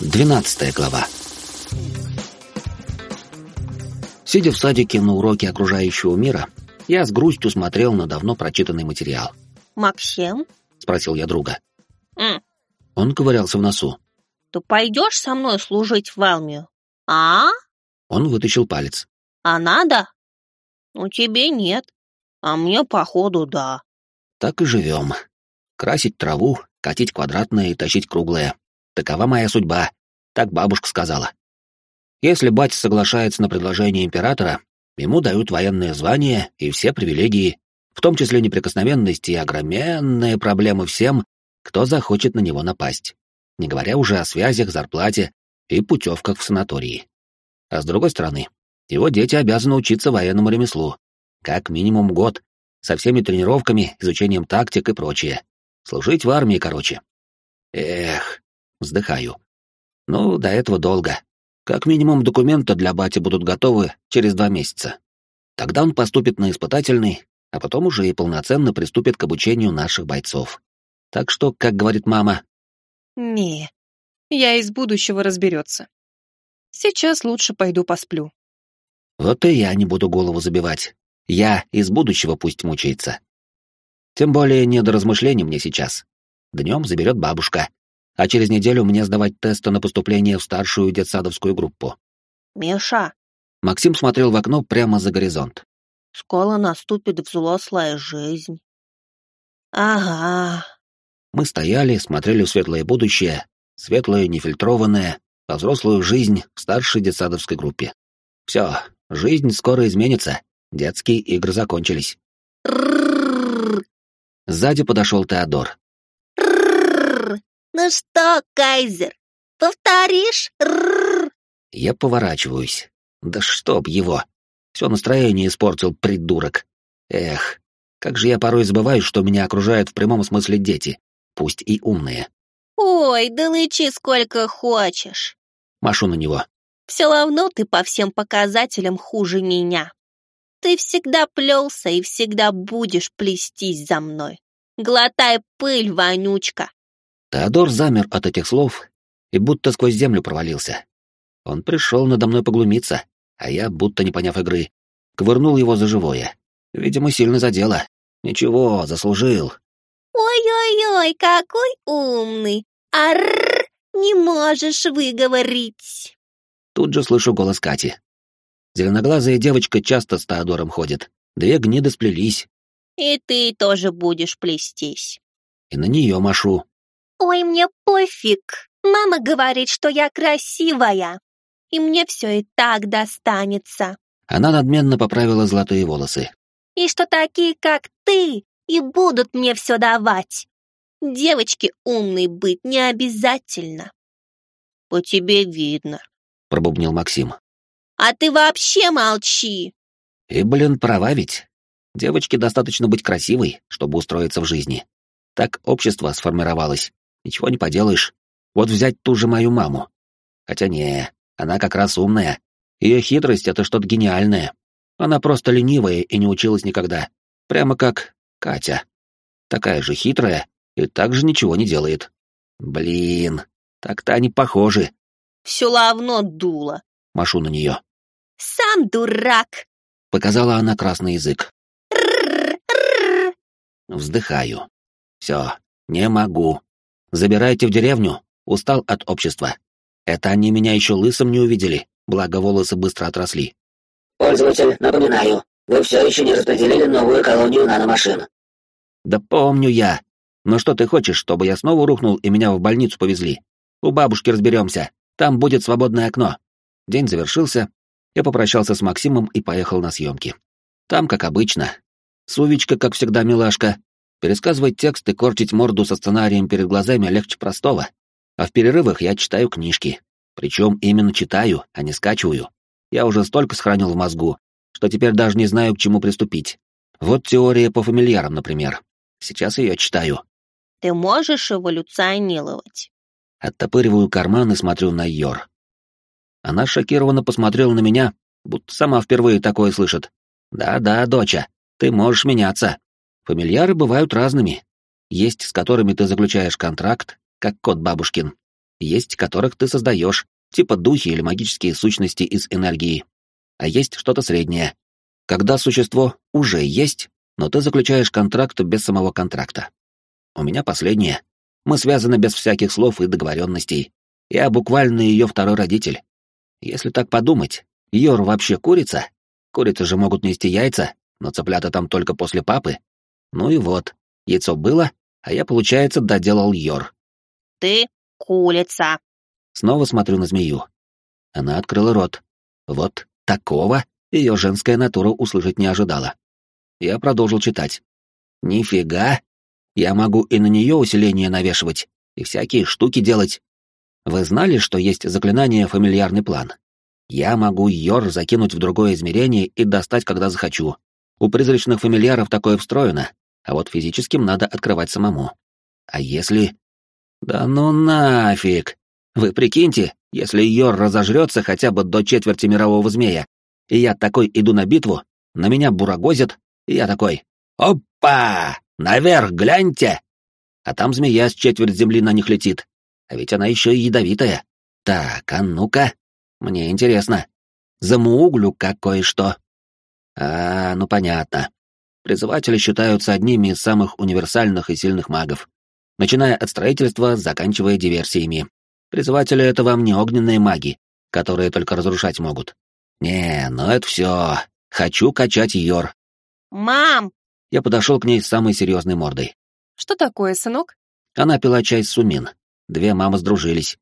Двенадцатая глава. Сидя в садике на уроке окружающего мира, я с грустью смотрел на давно прочитанный материал. «Максим?» — спросил я друга. М. Он ковырялся в носу. «Ты пойдешь со мной служить в армию? А? Он вытащил палец. А надо? Ну, тебе нет, а мне, походу, да». Так и живем. Красить траву, катить квадратное и тащить круглое. Такова моя судьба, так бабушка сказала. Если батя соглашается на предложение императора, ему дают военное звание и все привилегии, в том числе неприкосновенность и огроменные проблемы всем, кто захочет на него напасть, не говоря уже о связях, зарплате и путевках в санатории. А с другой стороны, его дети обязаны учиться военному ремеслу, как минимум год, со всеми тренировками, изучением тактик и прочее. Служить в армии, короче. Эх, Вздыхаю. Ну, до этого долго. Как минимум документы для бати будут готовы через два месяца. Тогда он поступит на испытательный, а потом уже и полноценно приступит к обучению наших бойцов. Так что, как говорит мама... Не, я из будущего разберется. Сейчас лучше пойду посплю. Вот и я не буду голову забивать. Я из будущего пусть мучается. Тем более не до размышлений мне сейчас. Днем заберет бабушка, а через неделю мне сдавать тесты на поступление в старшую детсадовскую группу. «Миша!» Максим смотрел в окно прямо за горизонт. «Скоро наступит взрослая жизнь». «Ага». Мы стояли, смотрели в светлое будущее, светлое, нефильтрованное, а взрослую жизнь в старшей детсадовской группе. Все, жизнь скоро изменится, детские игры закончились. Сзади подошел Теодор. «Ну что, Кайзер, повторишь?» Я поворачиваюсь. Да чтоб его! Все настроение испортил, придурок. Эх, как же я порой забываю, что меня окружают в прямом смысле дети, пусть и умные. «Ой, да лычи сколько хочешь!» Машу на него. «Все равно ты по всем показателям хуже меня. Ты всегда плелся и всегда будешь плестись за мной. Глотай пыль, вонючка!» Теодор замер от этих слов и будто сквозь землю провалился. Он пришел надо мной поглумиться, а я, будто не поняв игры, ковырнул его за живое. Видимо, сильно задело. Ничего, заслужил. «Ой-ой-ой, какой умный! Арр, не можешь выговорить!» Тут же слышу голос Кати. Зеленоглазая девочка часто с Теодором ходит. Две гниды сплелись. «И ты тоже будешь плестись!» И на нее машу. «Ой, мне пофиг. Мама говорит, что я красивая, и мне все и так достанется. Она надменно поправила золотые волосы. И что такие, как ты, и будут мне все давать. Девочке умной быть не обязательно». «По тебе видно», — пробубнил Максим. «А ты вообще молчи!» И, блин, права ведь. Девочке достаточно быть красивой, чтобы устроиться в жизни. Так общество сформировалось. Ничего не поделаешь. Вот взять ту же мою маму. Хотя не, она как раз умная. Ее хитрость — это что-то гениальное. Она просто ленивая и не училась никогда. Прямо как Катя. Такая же хитрая и также ничего не делает. Блин, так-то они похожи. «Все равно дуло», — машу на нее. «Сам дурак!» — показала она красный язык. Вздыхаю. Все, не могу. Забирайте в деревню, устал от общества. Это они меня еще лысым не увидели, благо волосы быстро отросли. Пользователь, напоминаю, вы все еще не распределили новую колонию наномашин. Да помню я. Но что ты хочешь, чтобы я снова рухнул и меня в больницу повезли? У бабушки разберемся. Там будет свободное окно. День завершился. Я попрощался с Максимом и поехал на съемки. Там, как обычно. Сувичка, как всегда, милашка, Пересказывать текст и корчить морду со сценарием перед глазами легче простого. А в перерывах я читаю книжки. Причем именно читаю, а не скачиваю. Я уже столько сохранил в мозгу, что теперь даже не знаю, к чему приступить. Вот теория по фамильярам, например. Сейчас ее читаю. Ты можешь эволюционировать? Оттопыриваю карман и смотрю на Йор. Она шокированно посмотрела на меня, будто сама впервые такое слышит. «Да-да, доча, ты можешь меняться». Фамильяры бывают разными. Есть, с которыми ты заключаешь контракт, как кот бабушкин. есть которых ты создаешь, типа духи или магические сущности из энергии. А есть что-то среднее. Когда существо уже есть, но ты заключаешь контракт без самого контракта. У меня последнее. Мы связаны без всяких слов и договоренностей. Я буквально ее второй родитель. Если так подумать, Йор вообще курица? Курицы же могут нести яйца, но цыплята там только после папы. Ну и вот, яйцо было, а я, получается, доделал Йор. Ты курица. Снова смотрю на змею. Она открыла рот. Вот такого ее женская натура услышать не ожидала. Я продолжил читать. Нифига! Я могу и на нее усиление навешивать, и всякие штуки делать. Вы знали, что есть заклинание «Фамильярный план»? Я могу Йор закинуть в другое измерение и достать, когда захочу. У призрачных фамильяров такое встроено, а вот физическим надо открывать самому. А если... Да ну нафиг! Вы прикиньте, если Йор разожрется хотя бы до четверти мирового змея, и я такой иду на битву, на меня бурагозят, и я такой «Опа! Наверх гляньте!» А там змея с четверть земли на них летит. А ведь она еще и ядовитая. Так, а ну-ка. Мне интересно. Замууглю как кое-что. А, ну понятно. Призыватели считаются одними из самых универсальных и сильных магов. Начиная от строительства, заканчивая диверсиями. Призыватели — это вам не огненные маги, которые только разрушать могут. Не, ну это все. Хочу качать Йор. Мам! Я подошел к ней с самой серьезной мордой. Что такое, сынок? Она пила чай с сумин. Две мамы сдружились.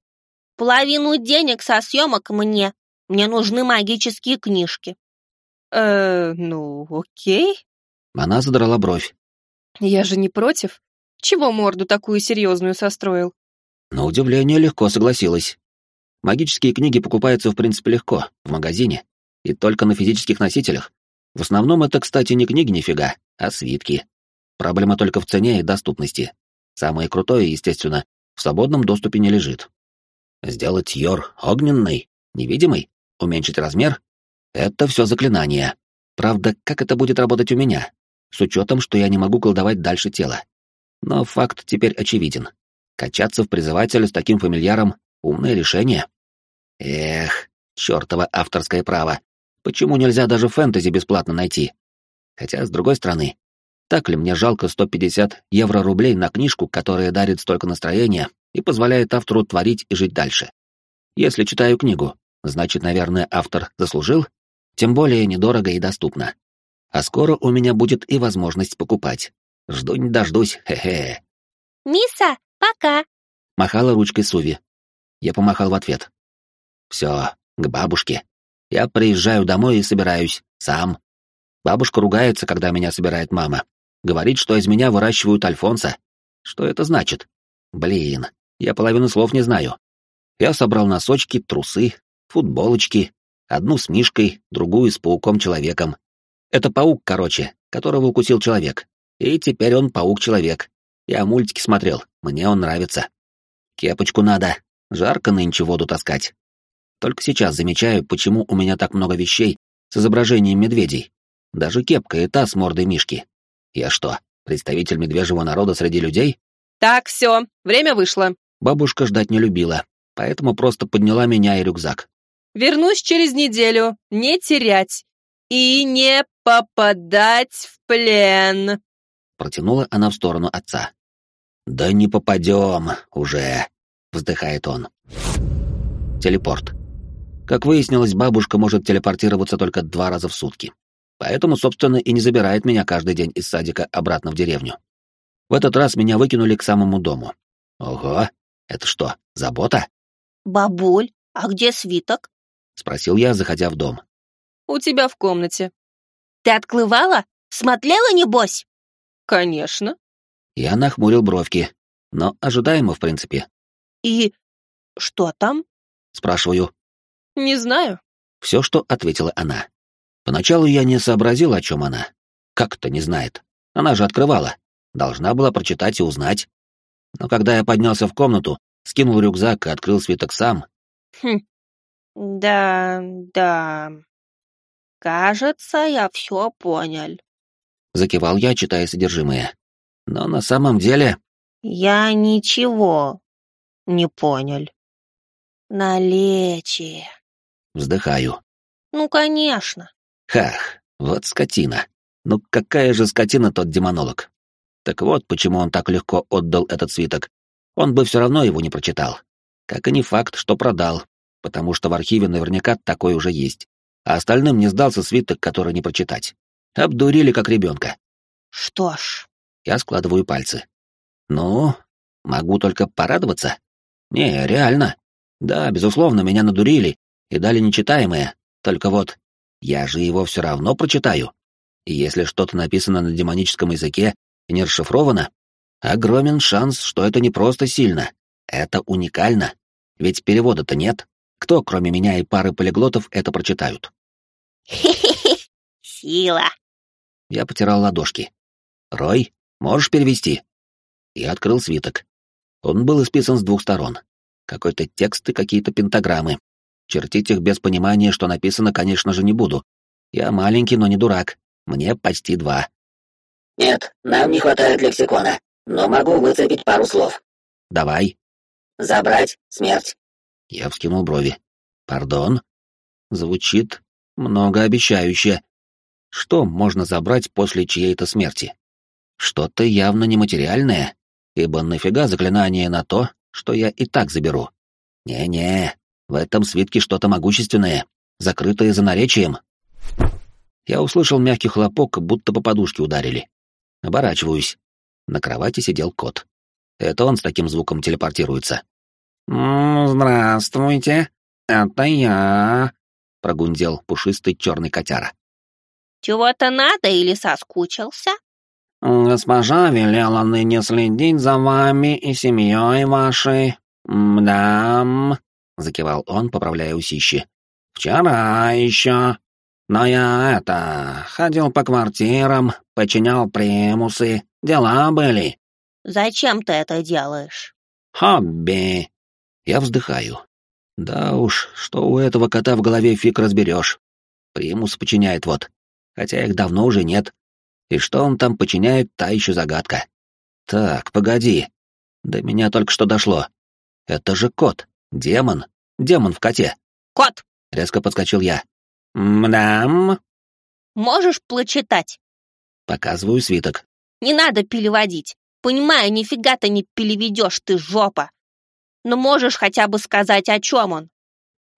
Половину денег со съемок мне. Мне нужны магические книжки. Э, ну, окей. Она задрала бровь. Я же не против. Чего морду такую серьезную состроил? На удивление легко согласилась. Магические книги покупаются в принципе легко, в магазине, и только на физических носителях. В основном это, кстати, не книги нифига, а свитки. Проблема только в цене и доступности. Самое крутое, естественно, в свободном доступе не лежит. Сделать Йор огненный, невидимый, уменьшить размер — это все заклинание. Правда, как это будет работать у меня? С учетом, что я не могу колдовать дальше тела. Но факт теперь очевиден. Качаться в призывателя с таким фамильяром — умное решение. Эх, чертово авторское право. Почему нельзя даже фэнтези бесплатно найти? Хотя, с другой стороны, так ли мне жалко 150 евро-рублей на книжку, которая дарит столько настроения и позволяет автору творить и жить дальше? Если читаю книгу, значит, наверное, автор заслужил? Тем более недорого и доступно. А скоро у меня будет и возможность покупать. Жду не дождусь, хе-хе. Миса, пока. Махала ручкой Суви. Я помахал в ответ. Все, к бабушке. Я приезжаю домой и собираюсь, сам. Бабушка ругается, когда меня собирает мама. Говорит, что из меня выращивают Альфонса. Что это значит? Блин, я половину слов не знаю. Я собрал носочки, трусы, футболочки, одну с Мишкой, другую с пауком-человеком. Это паук, короче, которого укусил человек. И теперь он паук-человек. Я мультики смотрел, мне он нравится. Кепочку надо, жарко нынче воду таскать. Только сейчас замечаю, почему у меня так много вещей с изображением медведей. Даже кепка и та с мордой мишки. Я что, представитель медвежьего народа среди людей? Так, все, время вышло. Бабушка ждать не любила, поэтому просто подняла меня и рюкзак. Вернусь через неделю, не терять. И не попадать в плен. Протянула она в сторону отца. Да не попадем уже, вздыхает он. Телепорт. Как выяснилось, бабушка может телепортироваться только два раза в сутки. Поэтому, собственно, и не забирает меня каждый день из садика обратно в деревню. В этот раз меня выкинули к самому дому. Ого, это что, забота? Бабуль, а где свиток? Спросил я, заходя в дом. У тебя в комнате. Ты отклывала? Смотрела, небось? Конечно. Я нахмурил бровки, но ожидаемо, в принципе. И что там? Спрашиваю. Не знаю. Все, что ответила она. Поначалу я не сообразил, о чем она. Как-то не знает. Она же открывала. Должна была прочитать и узнать. Но когда я поднялся в комнату, скинул рюкзак и открыл свиток сам. Хм. Да, да. Кажется, я все понял. Закивал я, читая содержимое. Но на самом деле... Я ничего не понял. На лечи. Вздыхаю. Ну, конечно. Хах, вот скотина. Ну какая же скотина тот демонолог? Так вот, почему он так легко отдал этот свиток. Он бы все равно его не прочитал. Как и не факт, что продал, потому что в архиве наверняка такой уже есть. А остальным не сдался свиток, который не прочитать. Обдурили как ребенка. Что ж. Я складываю пальцы. Ну, могу только порадоваться. Не, реально. Да, безусловно, меня надурили и дали нечитаемое. Только вот, я же его все равно прочитаю. И если что-то написано на демоническом языке и не расшифровано, огромен шанс, что это не просто сильно, это уникально. Ведь перевода-то нет. Кто, кроме меня и пары полиглотов, это прочитают? Хе-хе-хе. Сила. Я потирал ладошки. «Рой, можешь перевести?» Я открыл свиток. Он был исписан с двух сторон. Какой-то текст и какие-то пентаграммы. Чертить их без понимания, что написано, конечно же, не буду. Я маленький, но не дурак. Мне почти два. Нет, нам не хватает лексикона, но могу выцепить пару слов. Давай. Забрать, смерть. Я вскинул брови. Пардон? Звучит многообещающе. Что можно забрать после чьей-то смерти? Что-то явно нематериальное, ибо нафига заклинание на то, что я и так заберу? Не-не, в этом свитке что-то могущественное, закрытое за наречием. Я услышал мягкий хлопок, будто по подушке ударили. Оборачиваюсь. На кровати сидел кот. Это он с таким звуком телепортируется. «Здравствуйте, это я», — прогундел пушистый черный котяра. Чего-то надо или соскучился? «Госпожа велела ныне следить за вами и семьей вашей. Мдам», — закивал он, поправляя усищи. «Вчера еще. Но я это... ходил по квартирам, починял примусы, дела были». «Зачем ты это делаешь?» «Хобби». Я вздыхаю. Да уж, что у этого кота в голове фиг разберешь. Примус починяет вот хотя их давно уже нет. И что он там починяет, та еще загадка. Так, погоди. До меня только что дошло. Это же кот, демон, демон в коте. Кот! Резко подскочил я. Мдам. Можешь плачетать? Показываю свиток. Не надо переводить. Понимаю, нифига ты не переведешь, ты жопа. Но можешь хотя бы сказать, о чем он.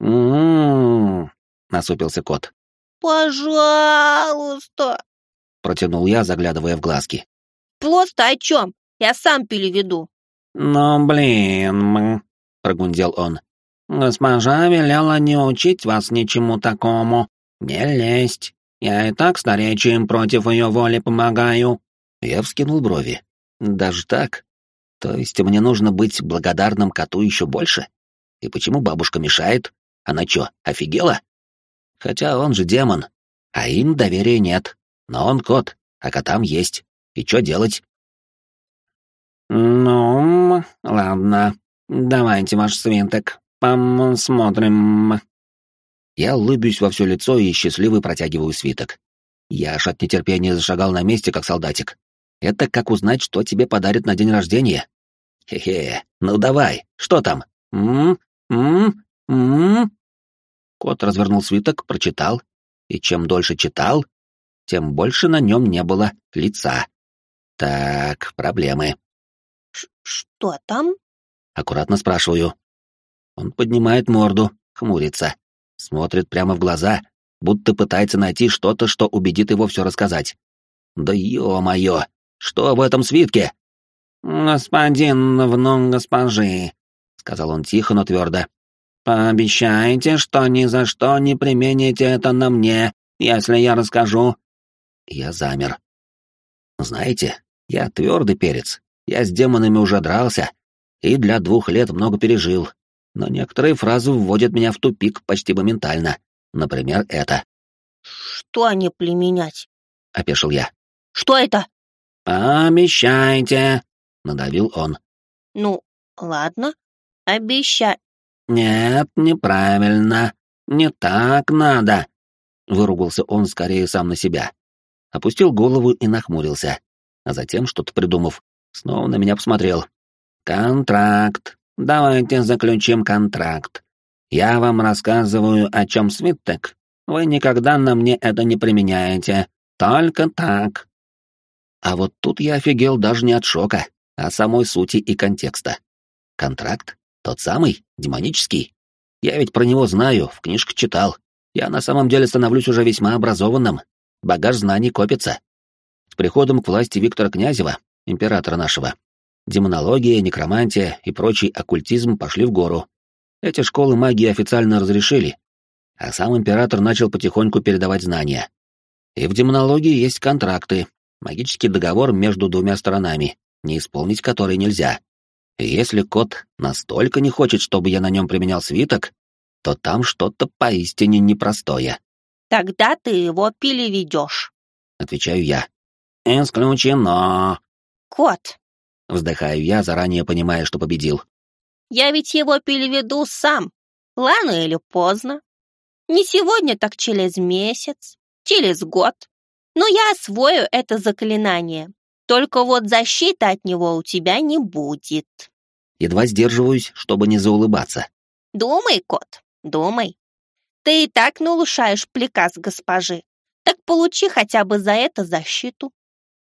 М-м-м, насупился кот. «Пожалуйста!» — протянул я, заглядывая в глазки. «Просто о чем? Я сам переведу». «Ну, блин!» — прогундел он. «Госпожа велела не учить вас ничему такому. Не лезть. Я и так с наречием против ее воли помогаю». Я вскинул брови. «Даже так? То есть мне нужно быть благодарным коту еще больше? И почему бабушка мешает? Она чё, офигела?» Хотя он же демон, а им доверия нет. Но он кот, а котам есть. И что делать? «Ну, ладно. Давайте ваш свинток. Посмотрим». Я улыбюсь во все лицо и счастливый протягиваю свиток. Я аж от нетерпения зашагал на месте, как солдатик. Это как узнать, что тебе подарят на день рождения. Хе-хе, ну давай, что там? М, м, м. Кот развернул свиток, прочитал, и чем дольше читал, тем больше на нем не было лица. Так, проблемы. Ш «Что там?» Аккуратно спрашиваю. Он поднимает морду, хмурится, смотрит прямо в глаза, будто пытается найти что-то, что убедит его все рассказать. Да ё-моё, что в этом свитке? «Господин внук госпожи», — сказал он тихо, но твердо. Пообещайте, что ни за что не примените это на мне, если я расскажу. Я замер. Знаете, я твердый перец. Я с демонами уже дрался, и для двух лет много пережил. Но некоторые фразы вводят меня в тупик почти моментально. Например, это. «Что не применять?» — опешил я. «Что это?» «Обещайте!» — надавил он. «Ну, ладно, обещай. «Нет, неправильно. Не так надо», — выругался он скорее сам на себя. Опустил голову и нахмурился, а затем, что-то придумав, снова на меня посмотрел. «Контракт. Давайте заключим контракт. Я вам рассказываю, о чем свиток. Вы никогда на мне это не применяете. Только так. А вот тут я офигел даже не от шока, а самой сути и контекста. Контракт? Тот самый? Демонический? Я ведь про него знаю, в книжках читал. Я на самом деле становлюсь уже весьма образованным. Багаж знаний копится. С приходом к власти Виктора Князева, императора нашего, демонология, некромантия и прочий оккультизм пошли в гору. Эти школы магии официально разрешили, а сам император начал потихоньку передавать знания. И в демонологии есть контракты, магический договор между двумя сторонами, не исполнить который нельзя. Если кот настолько не хочет, чтобы я на нем применял свиток, то там что-то поистине непростое. Тогда ты его переведешь. Отвечаю я. Исключено. Кот, Вздыхаю я, заранее понимая, что победил. я ведь его переведу сам. Рано или поздно. Не сегодня, так через месяц, через год. Но я освою это заклинание. Только вот защиты от него у тебя не будет. Едва сдерживаюсь, чтобы не заулыбаться. Думай, кот, думай. Ты и так нарушаешь приказ госпожи. Так получи хотя бы за это защиту.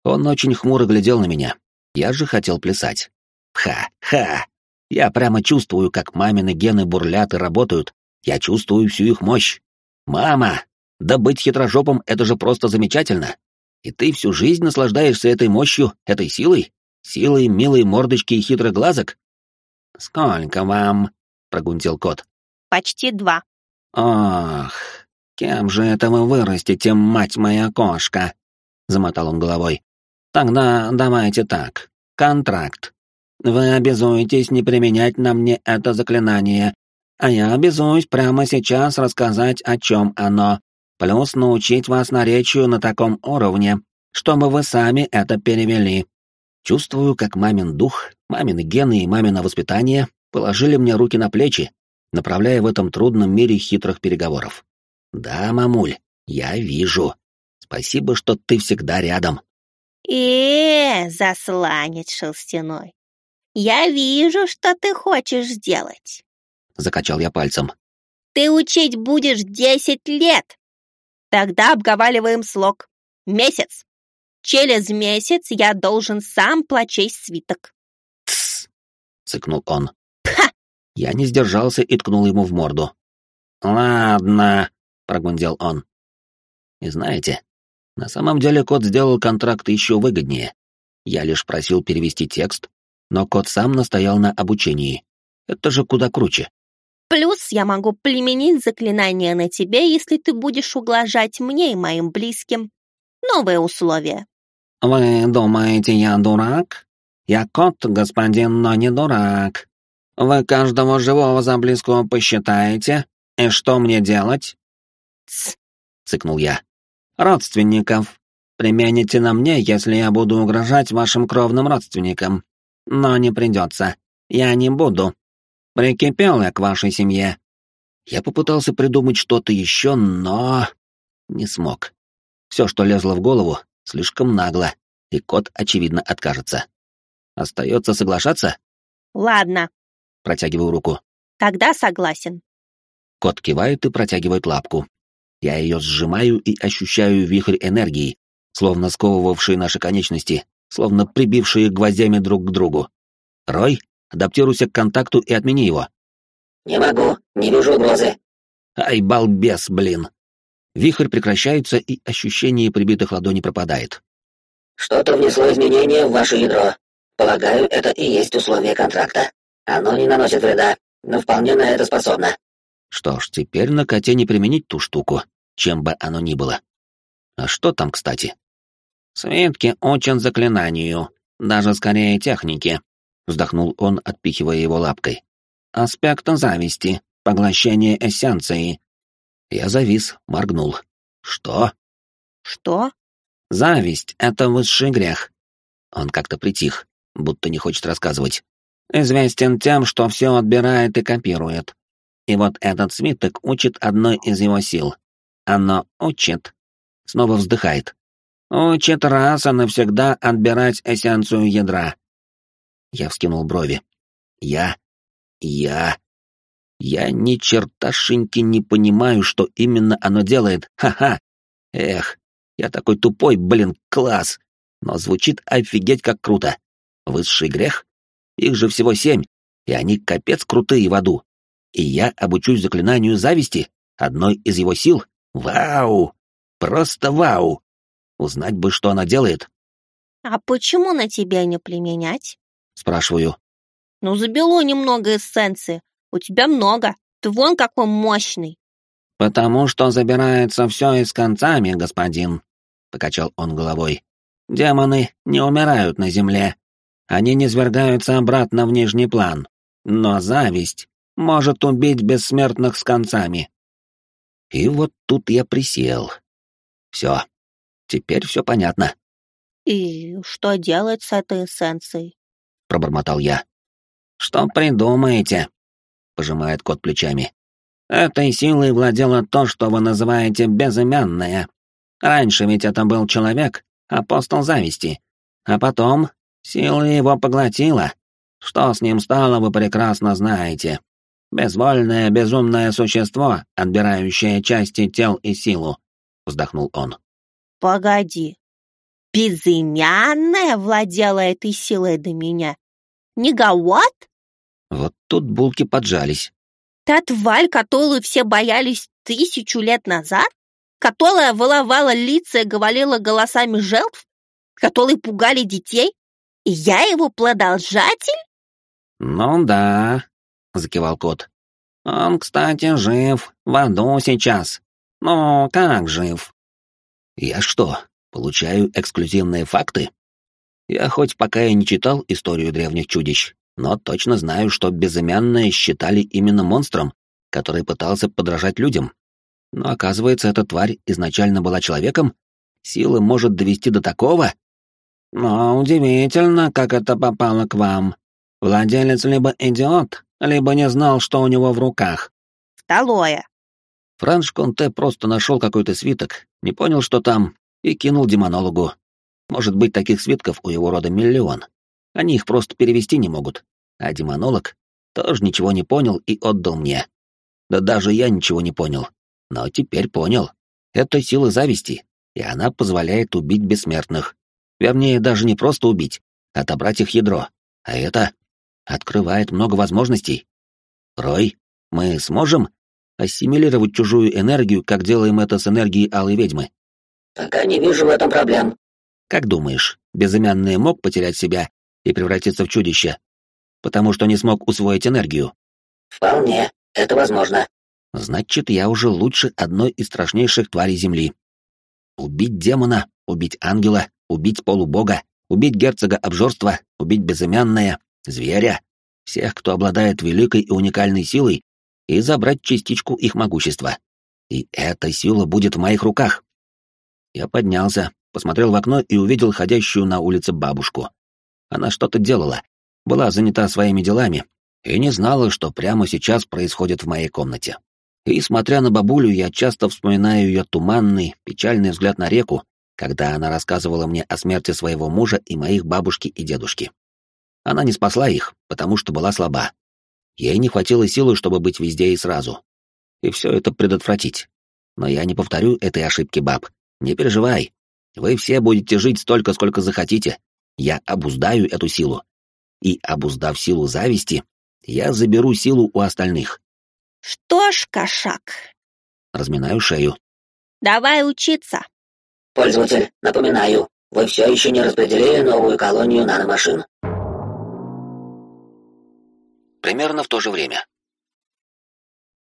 Он очень хмуро глядел на меня. Я же хотел плясать. Ха-ха! Я прямо чувствую, как мамины гены бурлят и работают. Я чувствую всю их мощь. Мама! Да быть хитрожопом — это же просто замечательно. И ты всю жизнь наслаждаешься этой мощью, этой силой? Силой милой мордочки и хитрых глазок? «Сколько вам?» — прогунтил кот. Почти два. «Ох, кем же это вы вырастете, мать моя кошка?» — замотал он головой. «Тогда давайте так. Контракт. Вы обязуетесь не применять на мне это заклинание, а я обязуюсь прямо сейчас рассказать, о чем оно, плюс научить вас наречию на таком уровне, чтобы вы сами это перевели». Чувствую, как мамин дух, мамины гены и мамино воспитание положили мне руки на плечи, направляя в этом трудном мире хитрых переговоров. «Да, мамуль, я вижу. Спасибо, что ты всегда рядом». Э, засланец шерстяной. Я вижу, что ты хочешь сделать. Закачал я пальцем. Ты учить будешь десять лет. Тогда обговариваем слог. Месяц. Через месяц я должен сам плачесть свиток. «Тссс!» — цыкнул он. Я не сдержался и ткнул ему в морду. «Ладно», — прогундел он. И знаете, на самом деле кот сделал контракт еще выгоднее. Я лишь просил перевести текст, но кот сам настоял на обучении. Это же куда круче. Плюс я могу применить заклинание на тебе, если ты будешь угрожать мне и моим близким. Новые условия. «Вы думаете, я дурак? Я кот, господин, но не дурак. Вы каждого живого за близкого посчитаете? И что мне делать?» Тс, цыкнул я. «Родственников. Примените на мне, если я буду угрожать вашим кровным родственникам. Но не придется. Я не буду. Прикипел я к вашей семье». Я попытался придумать что-то еще, но... не смог. Все, что лезло в голову, слишком нагло, и кот, очевидно, откажется. Остается соглашаться? ладно, Протягиваю руку. тогда согласен. Кот кивает и протягивает лапку. Я ее сжимаю и ощущаю вихрь энергии, словно сковывавший наши конечности, словно прибившие гвоздями друг к другу. Рой, адаптируйся к контакту и отмени его. Не могу, не вижу угрозы. Ай, балбес, блин. Вихрь прекращается, и ощущение прибитых ладоней пропадает. Что-то внесло изменения в ваше ядро. Полагаю, это и есть условие контракта. Оно не наносит вреда, но вполне на это способно. Что ж, теперь на коте не применить ту штуку, чем бы оно ни было. А что там, кстати? Свитки учат заклинанию, даже скорее технике, вздохнул он, отпихивая его лапкой. Аспект зависти, поглощение эссенции. Я завис, моргнул. Что? Что? Зависть — это высший грех. Он как-то притих, будто не хочет рассказывать. Известен тем, что все отбирает и копирует. И вот этот свиток учит одной из его сил. Оно учит. Снова вздыхает. Учит раз и навсегда отбирать эссенцию ядра. Я вскинул брови. Я? Я? Я ни черташеньки не понимаю, что именно оно делает. Ха-ха! Эх, я такой тупой, блин, класс! Но звучит офигеть как круто. Высший грех? Их же всего семь, и они капец крутые в аду. И я обучусь заклинанию зависти, одной из его сил. Вау! Просто вау! Узнать бы, что она делает. «А почему на тебя не применять?» Спрашиваю. «Ну, забило немного эссенции. У тебя много. Ты вон какой мощный». «Потому что забирается все и с концами, господин», — покачал он головой. «Демоны не умирают на земле. Они не свергаются обратно в нижний план. Но зависть может убить бессмертных с концами». И вот тут я присел. Все. Теперь все понятно. «И что делать с этой эссенцией?» — пробормотал я. «Что придумаете?» — пожимает кот плечами. «Этой силой владело то, что вы называете безымянное. Раньше ведь это был человек, апостол зависти. А потом сила его поглотила. Что с ним стало, вы прекрасно знаете. Безвольное, безумное существо, отбирающее части тел и силу», — вздохнул он. «Погоди, безымянная владела этой силой до меня? Не Гават?» Вот тут булки поджались. Та тварь, которую все боялись тысячу лет назад? Которая выловала лица и говорила голосами жертв? Которые пугали детей? И я его продолжатель? «Ну да», — закивал кот. «Он, кстати, жив, в аду сейчас. Ну, как жив?» «Я что, получаю эксклюзивные факты?» Я хоть пока и не читал историю древних чудищ, но точно знаю, что безымянные считали именно монстром, который пытался подражать людям. Но оказывается, эта тварь изначально была человеком? Сила может довести до такого? Но удивительно, как это попало к вам. Владелец либо идиот, либо не знал, что у него в руках. Второе. Франш Конте просто нашел какой-то свиток, не понял, что там, и кинул демонологу. Может быть, таких свитков у его рода миллион. Они их просто перевести не могут. А демонолог тоже ничего не понял и отдал мне. Да даже я ничего не понял. Но теперь понял. Это сила зависти, и она позволяет убить бессмертных. Вернее, даже не просто убить, отобрать их ядро. А это открывает много возможностей. Рой, мы сможем ассимилировать чужую энергию, как делаем это с энергией Алой Ведьмы? Пока не вижу в этом проблем. Как думаешь, безымянный мог потерять себя и превратиться в чудище, потому что не смог усвоить энергию? Вполне, это возможно. Значит, я уже лучше одной из страшнейших тварей Земли. Убить демона, убить ангела, убить полубога, убить герцога обжорства, убить безымянное, зверя, всех, кто обладает великой и уникальной силой, и забрать частичку их могущества. И эта сила будет в моих руках. Я поднялся, посмотрел в окно и увидел ходящую на улице бабушку. Она что-то делала, была занята своими делами и не знала, что прямо сейчас происходит в моей комнате. И, смотря на бабулю, я часто вспоминаю ее туманный, печальный взгляд на реку, когда она рассказывала мне о смерти своего мужа и моих бабушки и дедушки. Она не спасла их, потому что была слаба. Ей не хватило силы, чтобы быть везде и сразу. И все это предотвратить. Но я не повторю этой ошибки, баб. Не переживай. Вы все будете жить столько, сколько захотите. Я обуздаю эту силу. И, обуздав силу зависти, я заберу силу у остальных. Что ж, кошак. Разминаю шею. Давай учиться. Пользователь, напоминаю, вы все еще не распределили новую колонию наномашин. Примерно в то же время.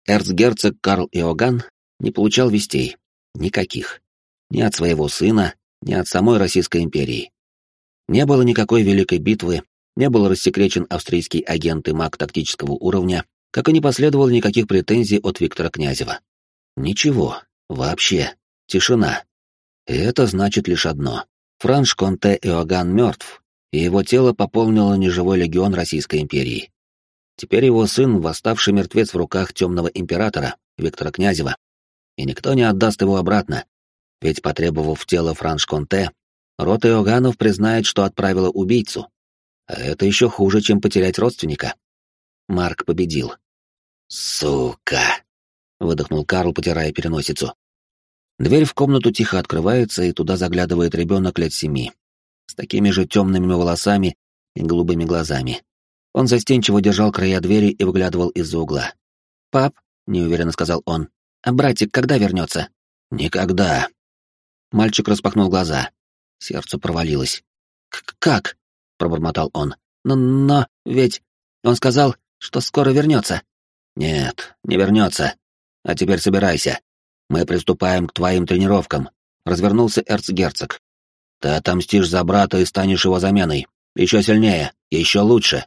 Эрцгерцог Карл Иоганн не получал вестей. Никаких. Ни от своего сына, ни от самой Российской империи. Не было никакой великой битвы, не был рассекречен австрийский агент и маг тактического уровня, как и не последовало никаких претензий от Виктора Князева. Ничего, вообще, тишина. И это значит лишь одно. Франш Конте Иоганн мертв, и его тело пополнило неживой легион Российской империи. Теперь его сын — восставший мертвец в руках темного императора, Виктора Князева, и никто не отдаст его обратно, ведь, потребовав тело Франш Конте, род Иоганнов признает, что отправила убийцу. А это еще хуже, чем потерять родственника. Марк победил. Сука! Выдохнул Карл, потирая переносицу. Дверь в комнату тихо открывается, и туда заглядывает ребенок лет семи. С такими же темными волосами и голубыми глазами. Он застенчиво держал края двери и выглядывал из-за угла. «Пап», — неуверенно сказал он, — «а братик когда вернется?» «Никогда». Мальчик распахнул глаза. Сердце провалилось. «Как?» — пробормотал он. «Но, но, ведь он сказал, что скоро вернется». «Нет, не вернется. А теперь собирайся. Мы приступаем к твоим тренировкам», — развернулся эрцгерцог. «Ты отомстишь за брата и станешь его заменой. Еще сильнее, еще лучше.